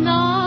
No.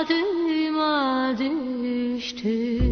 yadıma düştü.